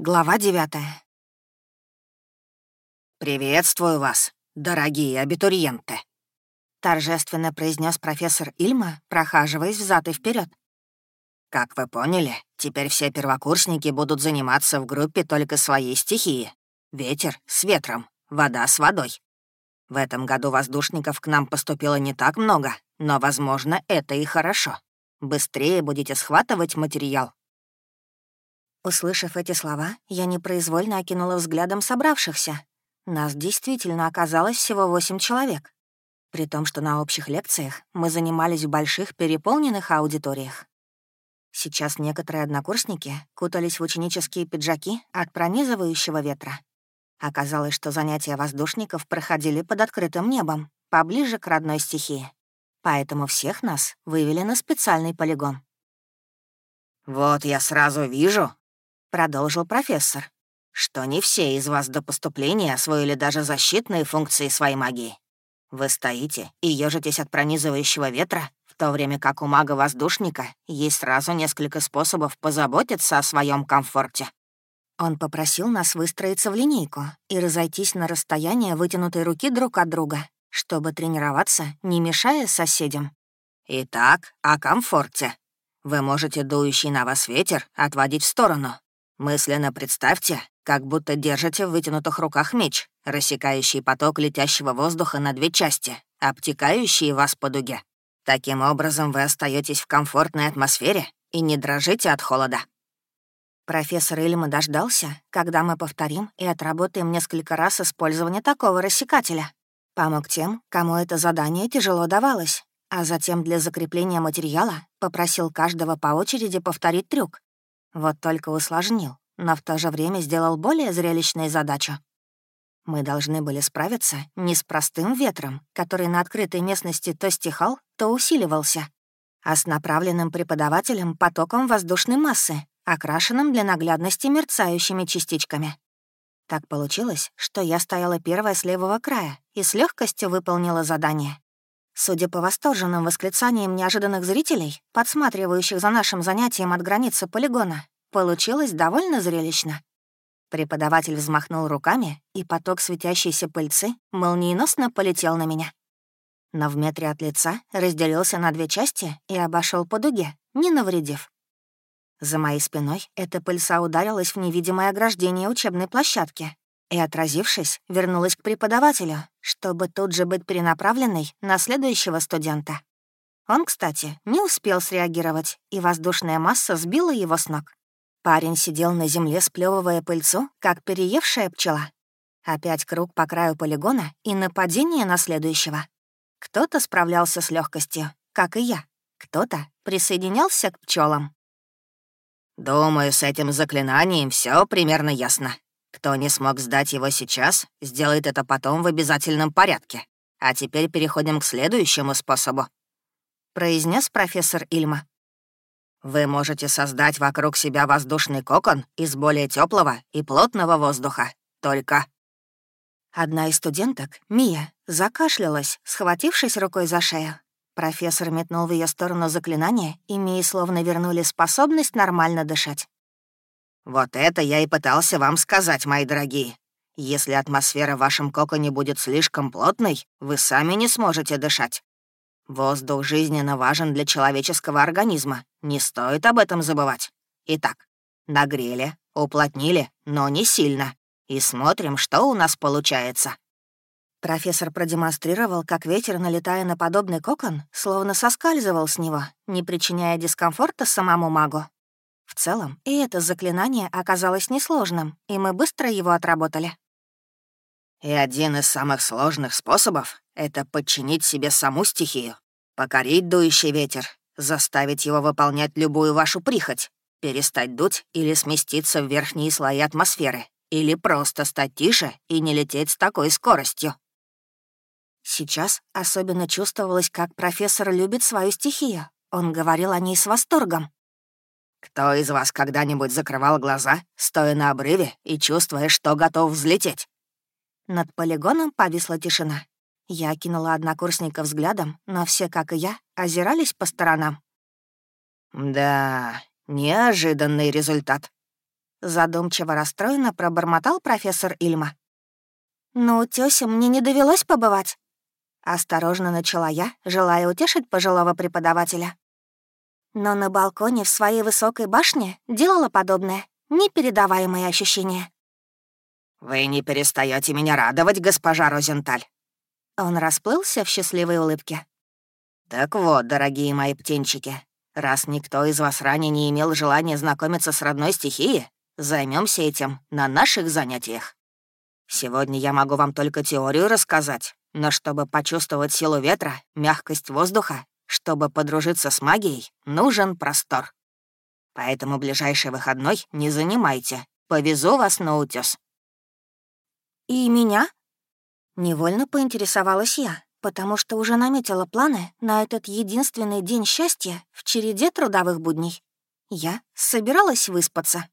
Глава девятая. «Приветствую вас, дорогие абитуриенты», — торжественно произнес профессор Ильма, прохаживаясь взад и вперед. «Как вы поняли, теперь все первокурсники будут заниматься в группе только своей стихии. Ветер с ветром, вода с водой. В этом году воздушников к нам поступило не так много, но, возможно, это и хорошо. Быстрее будете схватывать материал, Услышав эти слова, я непроизвольно окинула взглядом собравшихся. Нас действительно оказалось всего восемь человек. При том, что на общих лекциях мы занимались в больших переполненных аудиториях. Сейчас некоторые однокурсники кутались в ученические пиджаки от пронизывающего ветра. Оказалось, что занятия воздушников проходили под открытым небом, поближе к родной стихии. Поэтому всех нас вывели на специальный полигон. «Вот я сразу вижу, — продолжил профессор, «что не все из вас до поступления освоили даже защитные функции своей магии. Вы стоите и ежитесь от пронизывающего ветра, в то время как у мага-воздушника есть сразу несколько способов позаботиться о своем комфорте». Он попросил нас выстроиться в линейку и разойтись на расстояние вытянутой руки друг от друга, чтобы тренироваться, не мешая соседям. «Итак, о комфорте. Вы можете дующий на вас ветер отводить в сторону, Мысленно представьте, как будто держите в вытянутых руках меч, рассекающий поток летящего воздуха на две части, обтекающий вас по дуге. Таким образом вы остаетесь в комфортной атмосфере и не дрожите от холода. Профессор Ильма дождался, когда мы повторим и отработаем несколько раз использование такого рассекателя. Помог тем, кому это задание тяжело давалось, а затем для закрепления материала попросил каждого по очереди повторить трюк, вот только усложнил, но в то же время сделал более зрелищную задачу. Мы должны были справиться не с простым ветром, который на открытой местности то стихал, то усиливался, а с направленным преподавателем потоком воздушной массы, окрашенным для наглядности мерцающими частичками. Так получилось, что я стояла первая с левого края и с легкостью выполнила задание. Судя по восторженным восклицаниям неожиданных зрителей, подсматривающих за нашим занятием от границы полигона, получилось довольно зрелищно. Преподаватель взмахнул руками, и поток светящейся пыльцы молниеносно полетел на меня. Но в метре от лица разделился на две части и обошел по дуге, не навредив. За моей спиной эта пыльца ударилась в невидимое ограждение учебной площадки, и, отразившись, вернулась к преподавателю, чтобы тут же быть перенаправленной на следующего студента. Он, кстати, не успел среагировать, и воздушная масса сбила его с ног. Парень сидел на земле, сплевывая пыльцу, как переевшая пчела. Опять круг по краю полигона и нападение на следующего. Кто-то справлялся с легкостью, как и я. Кто-то присоединялся к пчелам. «Думаю, с этим заклинанием все примерно ясно», кто не смог сдать его сейчас, сделает это потом в обязательном порядке. А теперь переходим к следующему способу», — произнес профессор Ильма. «Вы можете создать вокруг себя воздушный кокон из более теплого и плотного воздуха. Только...» Одна из студенток, Мия, закашлялась, схватившись рукой за шею. Профессор метнул в ее сторону заклинание, и Мии словно вернули способность нормально дышать. «Вот это я и пытался вам сказать, мои дорогие. Если атмосфера в вашем коконе будет слишком плотной, вы сами не сможете дышать. Воздух жизненно важен для человеческого организма, не стоит об этом забывать. Итак, нагрели, уплотнили, но не сильно. И смотрим, что у нас получается». Профессор продемонстрировал, как ветер, налетая на подобный кокон, словно соскальзывал с него, не причиняя дискомфорта самому магу. В целом, и это заклинание оказалось несложным, и мы быстро его отработали. И один из самых сложных способов — это подчинить себе саму стихию, покорить дующий ветер, заставить его выполнять любую вашу прихоть, перестать дуть или сместиться в верхние слои атмосферы, или просто стать тише и не лететь с такой скоростью. Сейчас особенно чувствовалось, как профессор любит свою стихию. Он говорил о ней с восторгом. Кто из вас когда-нибудь закрывал глаза, стоя на обрыве и чувствуя, что готов взлететь?» Над полигоном повисла тишина. Я кинула однокурсника взглядом, но все, как и я, озирались по сторонам. «Да, неожиданный результат», Задумчиво расстроенно пробормотал профессор Ильма. «Ну, тёся, мне не довелось побывать». Осторожно начала я, желая утешить пожилого преподавателя. Но на балконе в своей высокой башне делала подобное, непередаваемые ощущения. «Вы не перестаете меня радовать, госпожа Розенталь». Он расплылся в счастливой улыбке. «Так вот, дорогие мои птенчики, раз никто из вас ранее не имел желания знакомиться с родной стихией, займемся этим на наших занятиях. Сегодня я могу вам только теорию рассказать, но чтобы почувствовать силу ветра, мягкость воздуха, чтобы подружиться с магией, нужен простор. Поэтому ближайший выходной не занимайте. Повезу вас на утёс. «И меня?» Невольно поинтересовалась я, потому что уже наметила планы на этот единственный день счастья в череде трудовых будней. Я собиралась выспаться.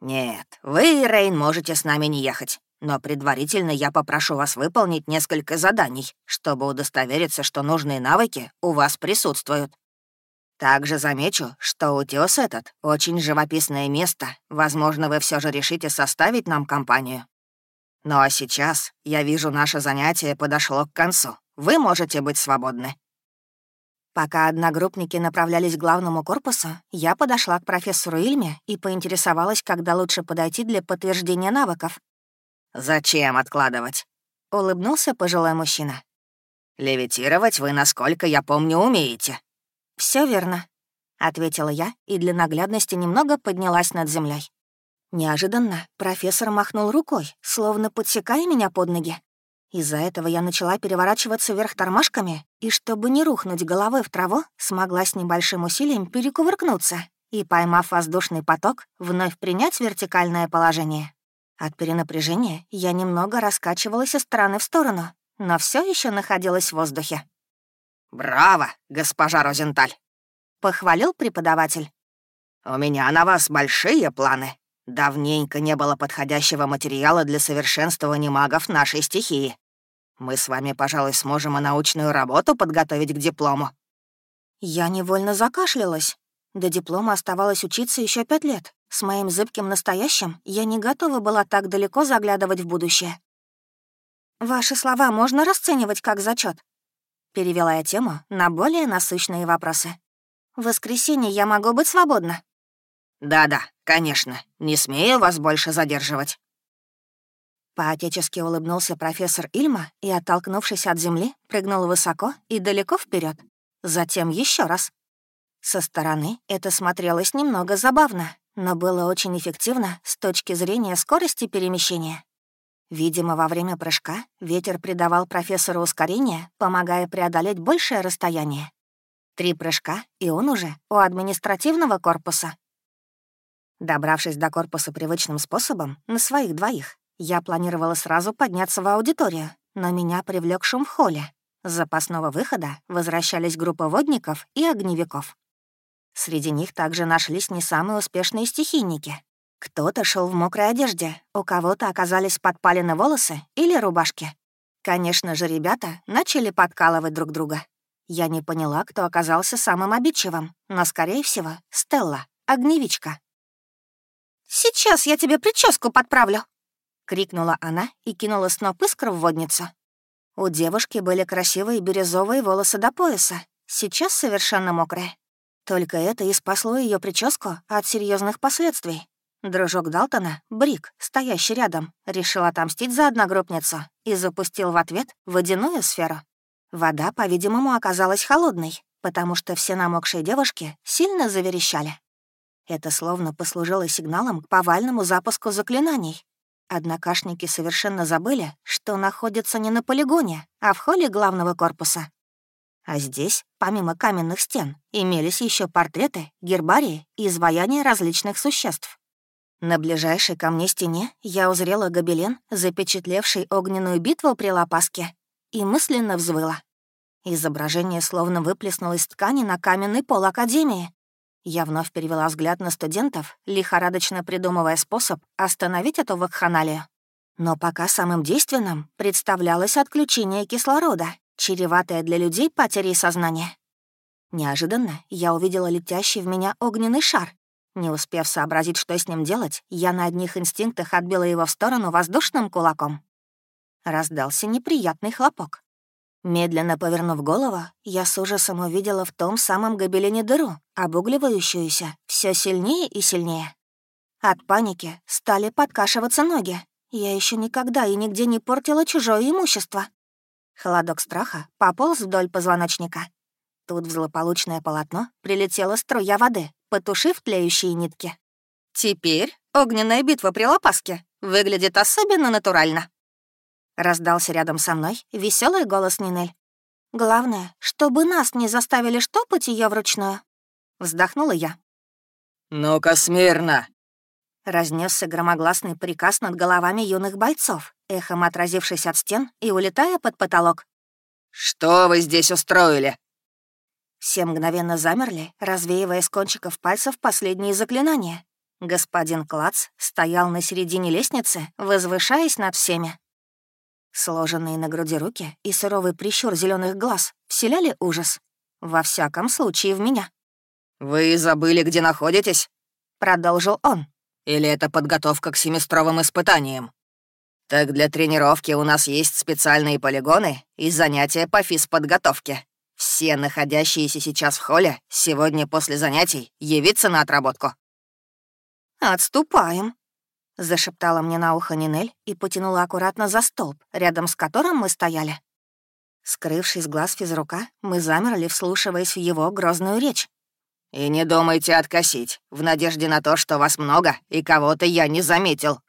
«Нет, вы, Рейн, можете с нами не ехать. Но предварительно я попрошу вас выполнить несколько заданий, чтобы удостовериться, что нужные навыки у вас присутствуют. Также замечу, что утёс этот — очень живописное место. Возможно, вы все же решите составить нам компанию. Ну а сейчас, я вижу, наше занятие подошло к концу. Вы можете быть свободны». Пока одногруппники направлялись к главному корпусу, я подошла к профессору Ильме и поинтересовалась, когда лучше подойти для подтверждения навыков. «Зачем откладывать?» — улыбнулся пожилой мужчина. «Левитировать вы, насколько я помню, умеете». Все верно», — ответила я и для наглядности немного поднялась над землей. Неожиданно профессор махнул рукой, словно подсекая меня под ноги. Из-за этого я начала переворачиваться вверх тормашками, и чтобы не рухнуть головой в траву, смогла с небольшим усилием перекувыркнуться и, поймав воздушный поток, вновь принять вертикальное положение. От перенапряжения я немного раскачивалась из стороны в сторону, но все еще находилась в воздухе. «Браво, госпожа Розенталь!» — похвалил преподаватель. «У меня на вас большие планы. Давненько не было подходящего материала для совершенствования магов нашей стихии. Мы с вами, пожалуй, сможем и научную работу подготовить к диплому». Я невольно закашлялась. До диплома оставалось учиться еще пять лет. С моим зыбким настоящим я не готова была так далеко заглядывать в будущее. «Ваши слова можно расценивать как зачет? Перевела я тему на более насущные вопросы. «В воскресенье я могу быть свободна?» «Да-да, конечно. Не смею вас больше задерживать». Поотечески улыбнулся профессор Ильма и, оттолкнувшись от земли, прыгнул высоко и далеко вперед. Затем еще раз. Со стороны это смотрелось немного забавно, но было очень эффективно с точки зрения скорости перемещения. Видимо, во время прыжка ветер придавал профессору ускорение, помогая преодолеть большее расстояние. Три прыжка, и он уже у административного корпуса. Добравшись до корпуса привычным способом, на своих двоих, я планировала сразу подняться в аудиторию, но меня привлек шум в холле. С запасного выхода возвращались группа водников и огневиков. Среди них также нашлись не самые успешные стихийники. Кто-то шел в мокрой одежде, у кого-то оказались подпалены волосы или рубашки. Конечно же, ребята начали подкалывать друг друга. Я не поняла, кто оказался самым обидчивым, но, скорее всего, Стелла, огневичка. «Сейчас я тебе прическу подправлю!» — крикнула она и кинула сноп искр в водницу. У девушки были красивые бирюзовые волосы до пояса, сейчас совершенно мокрые. Только это и спасло ее прическу от серьезных последствий. Дружок Далтона, Брик, стоящий рядом, решил отомстить за одногруппницу и запустил в ответ водяную сферу. Вода, по-видимому, оказалась холодной, потому что все намокшие девушки сильно заверещали. Это словно послужило сигналом к повальному запуску заклинаний. Однокашники совершенно забыли, что находятся не на полигоне, а в холле главного корпуса. А здесь, помимо каменных стен, имелись еще портреты, гербарии и изваяния различных существ. На ближайшей ко мне стене я узрела гобелен, запечатлевший огненную битву при Лопаске, и мысленно взвыла. Изображение словно выплеснулось ткани на каменный пол Академии. Я вновь перевела взгляд на студентов, лихорадочно придумывая способ остановить эту вакханалию. Но пока самым действенным представлялось отключение кислорода, чреватая для людей потерей сознания. Неожиданно я увидела летящий в меня огненный шар. Не успев сообразить, что с ним делать, я на одних инстинктах отбила его в сторону воздушным кулаком. Раздался неприятный хлопок. Медленно повернув голову, я с ужасом увидела в том самом гобелене дыру, обугливающуюся все сильнее и сильнее. От паники стали подкашиваться ноги. Я еще никогда и нигде не портила чужое имущество. Холодок страха пополз вдоль позвоночника. Тут в злополучное полотно прилетела струя воды, потушив тлеющие нитки. Теперь огненная битва при лопаске выглядит особенно натурально. Раздался рядом со мной веселый голос Нинель. «Главное, чтобы нас не заставили штопать ее вручную». Вздохнула я. «Ну-ка, смирно!» Разнесся громогласный приказ над головами юных бойцов, эхом отразившись от стен и улетая под потолок. «Что вы здесь устроили?» Все мгновенно замерли, развеивая с кончиков пальцев последние заклинания. Господин Клац стоял на середине лестницы, возвышаясь над всеми. Сложенные на груди руки и суровый прищур зеленых глаз вселяли ужас. Во всяком случае, в меня. «Вы забыли, где находитесь?» — продолжил он. «Или это подготовка к семестровым испытаниям? Так для тренировки у нас есть специальные полигоны и занятия по физподготовке. Все находящиеся сейчас в холле сегодня после занятий явиться на отработку». «Отступаем», — зашептала мне на ухо Нинель и потянула аккуратно за столб, рядом с которым мы стояли. Скрывшись глаз физрука, мы замерли, вслушиваясь в его грозную речь. «И не думайте откосить, в надежде на то, что вас много, и кого-то я не заметил».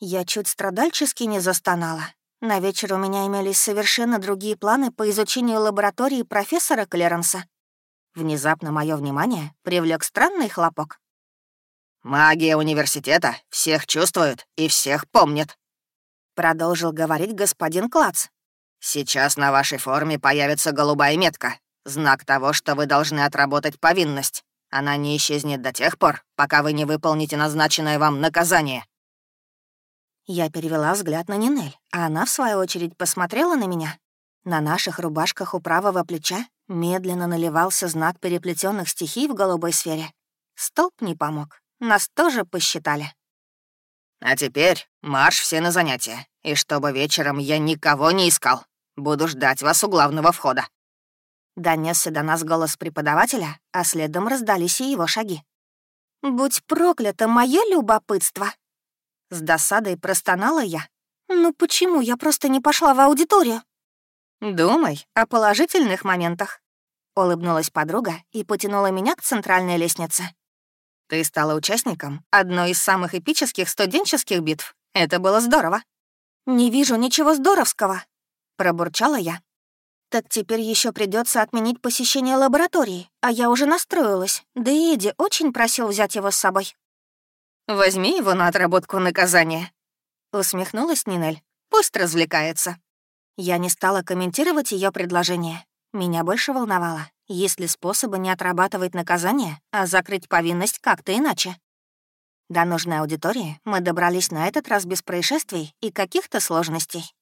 Я чуть страдальчески не застонала. На вечер у меня имелись совершенно другие планы по изучению лаборатории профессора Клеренса. Внезапно мое внимание привлек странный хлопок. «Магия университета всех чувствует и всех помнит», — продолжил говорить господин Клац. «Сейчас на вашей форме появится голубая метка, знак того, что вы должны отработать повинность. Она не исчезнет до тех пор, пока вы не выполните назначенное вам наказание». Я перевела взгляд на Нинель, а она, в свою очередь, посмотрела на меня. На наших рубашках у правого плеча медленно наливался знак переплетенных стихий в голубой сфере. Столб не помог. Нас тоже посчитали. А теперь марш все на занятия. И чтобы вечером я никого не искал. Буду ждать вас у главного входа. Донесся до нас голос преподавателя, а следом раздались и его шаги. «Будь проклято мое любопытство!» С досадой простонала я. «Ну почему я просто не пошла в аудиторию?» «Думай о положительных моментах», — улыбнулась подруга и потянула меня к центральной лестнице. Ты стала участником одной из самых эпических студенческих битв. Это было здорово. Не вижу ничего здоровского, пробурчала я. Так теперь еще придется отменить посещение лаборатории, а я уже настроилась. Да и Эдди очень просил взять его с собой. Возьми его на отработку наказания. Усмехнулась Нинель. Пусть развлекается. Я не стала комментировать ее предложение. Меня больше волновало, есть ли способы не отрабатывать наказание, а закрыть повинность как-то иначе. До нужной аудитории мы добрались на этот раз без происшествий и каких-то сложностей.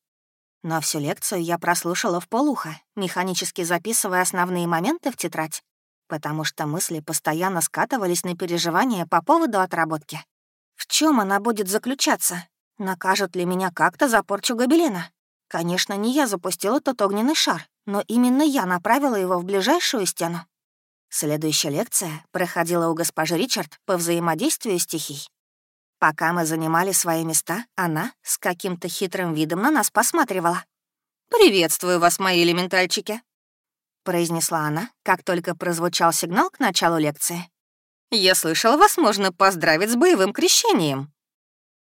Но всю лекцию я прослушала в полухо, механически записывая основные моменты в тетрадь, потому что мысли постоянно скатывались на переживания по поводу отработки. В чем она будет заключаться? Накажут ли меня как-то за порчу гобелена? Конечно, не я запустила тот огненный шар, но именно я направила его в ближайшую стену. Следующая лекция проходила у госпожи Ричард по взаимодействию стихий. Пока мы занимали свои места, она с каким-то хитрым видом на нас посматривала. «Приветствую вас, мои элементальчики», — произнесла она, как только прозвучал сигнал к началу лекции. «Я слышала, вас можно поздравить с боевым крещением».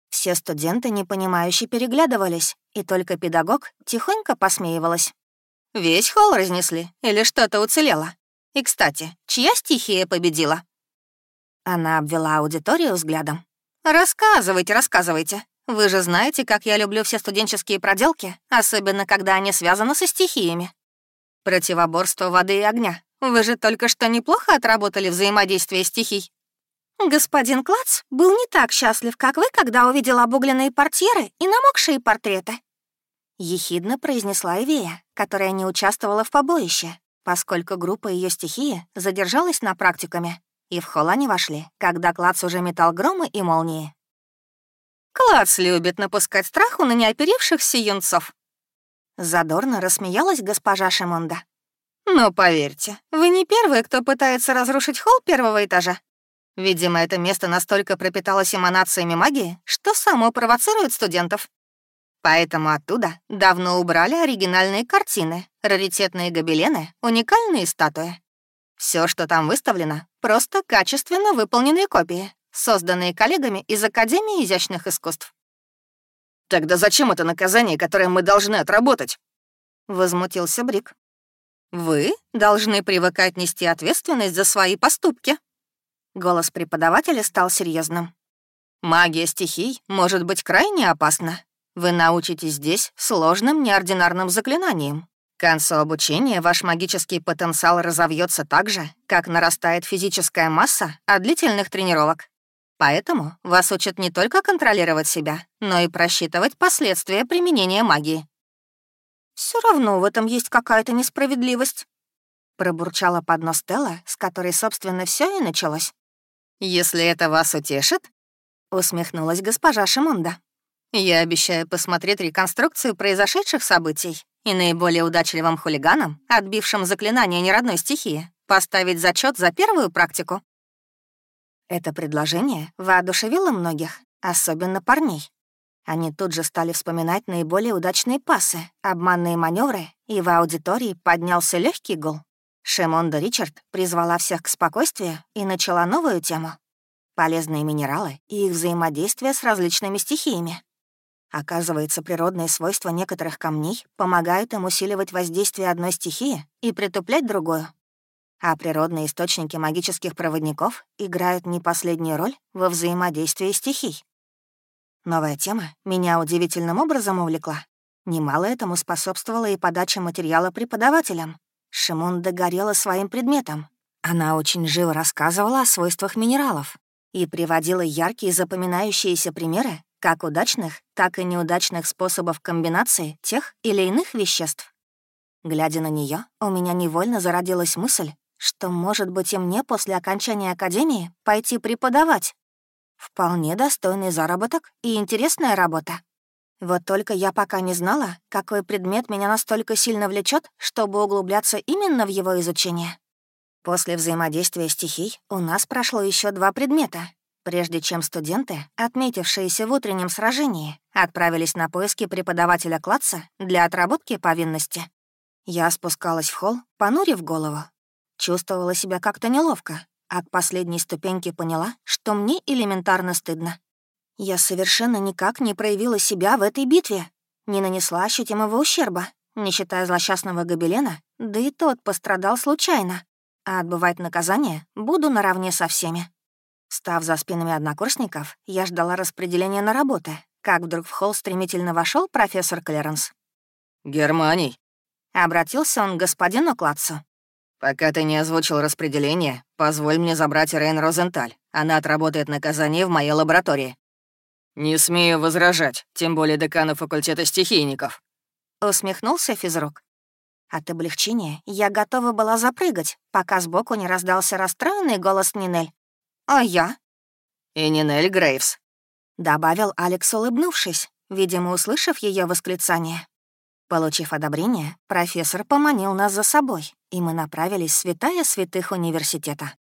Все студенты, непонимающе, переглядывались, и только педагог тихонько посмеивалась. Весь холл разнесли или что-то уцелело? И, кстати, чья стихия победила?» Она обвела аудиторию взглядом. «Рассказывайте, рассказывайте. Вы же знаете, как я люблю все студенческие проделки, особенно когда они связаны со стихиями. Противоборство воды и огня. Вы же только что неплохо отработали взаимодействие стихий. Господин Клац был не так счастлив, как вы, когда увидел обугленные портьеры и намокшие портреты. Ехидно произнесла Ивея, которая не участвовала в побоище, поскольку группа ее стихии задержалась на практикуме, и в холл они вошли, когда Клац уже метал громы и молнии. «Клац любит напускать страху на неоперившихся юнцов», Задорно рассмеялась госпожа Шимонда. «Но поверьте, вы не первые, кто пытается разрушить холл первого этажа. Видимо, это место настолько пропиталось эманациями магии, что само провоцирует студентов. Поэтому оттуда давно убрали оригинальные картины, раритетные гобелены, уникальные статуи. Все, что там выставлено, просто качественно выполненные копии, созданные коллегами из Академии изящных искусств. «Тогда зачем это наказание, которое мы должны отработать?» — возмутился Брик. «Вы должны привыкать нести ответственность за свои поступки». Голос преподавателя стал серьезным. «Магия стихий может быть крайне опасна. Вы научитесь здесь сложным неординарным заклинаниям. К концу обучения ваш магический потенциал разовьется так же, как нарастает физическая масса от длительных тренировок. Поэтому вас учат не только контролировать себя, но и просчитывать последствия применения магии. Все равно в этом есть какая-то несправедливость», — пробурчала под нос Стелла, с которой, собственно, все и началось. «Если это вас утешит», — усмехнулась госпожа Шимонда. «Я обещаю посмотреть реконструкцию произошедших событий и наиболее удачливым хулиганам, отбившим заклинание неродной стихии, поставить зачет за первую практику. Это предложение воодушевило многих, особенно парней. Они тут же стали вспоминать наиболее удачные пасы, обманные маневры, и в аудитории поднялся легкий гул. Шимонда Ричард призвала всех к спокойствию и начала новую тему — полезные минералы и их взаимодействие с различными стихиями. Оказывается, природные свойства некоторых камней помогают им усиливать воздействие одной стихии и притуплять другую а природные источники магических проводников играют не последнюю роль во взаимодействии стихий. Новая тема меня удивительным образом увлекла. Немало этому способствовала и подача материала преподавателям. Шимон догорела своим предметом. Она очень живо рассказывала о свойствах минералов и приводила яркие запоминающиеся примеры как удачных, так и неудачных способов комбинации тех или иных веществ. Глядя на нее, у меня невольно зародилась мысль, что, может быть, и мне после окончания академии пойти преподавать. Вполне достойный заработок и интересная работа. Вот только я пока не знала, какой предмет меня настолько сильно влечет, чтобы углубляться именно в его изучение. После взаимодействия стихий у нас прошло еще два предмета, прежде чем студенты, отметившиеся в утреннем сражении, отправились на поиски преподавателя класса для отработки повинности. Я спускалась в холл, понурив голову, Чувствовала себя как-то неловко, а к последней ступеньке поняла, что мне элементарно стыдно. Я совершенно никак не проявила себя в этой битве, не нанесла ощутимого ущерба, не считая злосчастного гобелена, да и тот пострадал случайно, а отбывать наказание буду наравне со всеми. Став за спинами однокурсников, я ждала распределения на работы, как вдруг в холл стремительно вошел профессор Клеренс. «Германий», — обратился он к господину Клацу. «Пока ты не озвучил распределение, позволь мне забрать Рейн Розенталь. Она отработает наказание в моей лаборатории». «Не смею возражать, тем более декана факультета стихийников», — усмехнулся физрук. От облегчения я готова была запрыгать, пока сбоку не раздался расстроенный голос Нинель. «А я?» «И Нинель Грейвс», — добавил Алекс, улыбнувшись, видимо, услышав ее восклицание. Получив одобрение, профессор поманил нас за собой, и мы направились в святая святых университета.